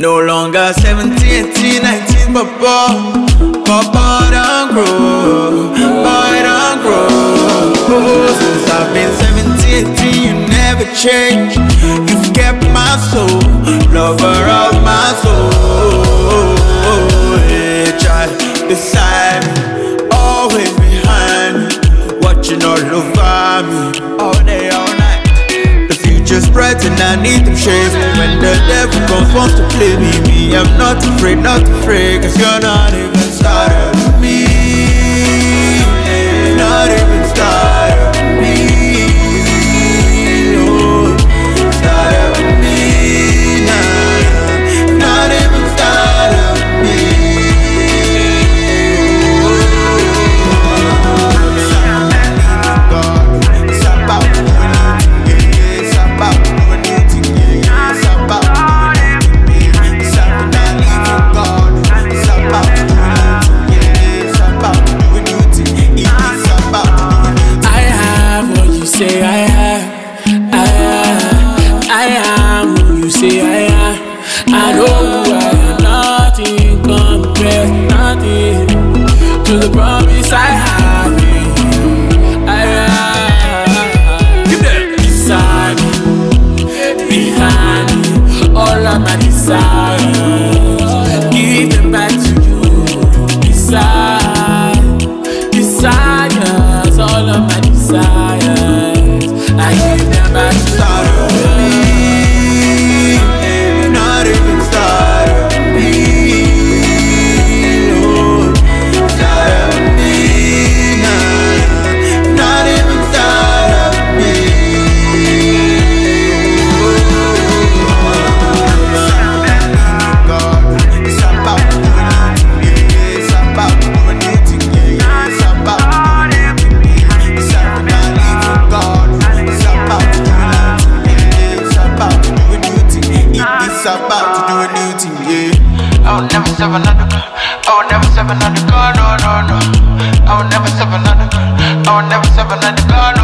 No longer 17, 18, 19, but boy, Papa don't grow, boy don't grow. Oh, since I've been 17, 18, you never change. You've kept my soul, lover of my soul. Hey, child, beside me, always behind me, watching all over me, all day, all future's bright and I need them shades. When the devil comes, wants to play me, me, I'm not afraid, not afraid, cause you're not even started say I have. I have. I am who you say I am. I know who I am. Nothing compares, nothing to the promise I have. in. I have. Beside me, behind all of my desires. Give them back to you. Beside, desires, all of my desires. I would never serve another girl. I would never serve another girl, no, no, no. I would never serve another girl. I would never serve another girl, no,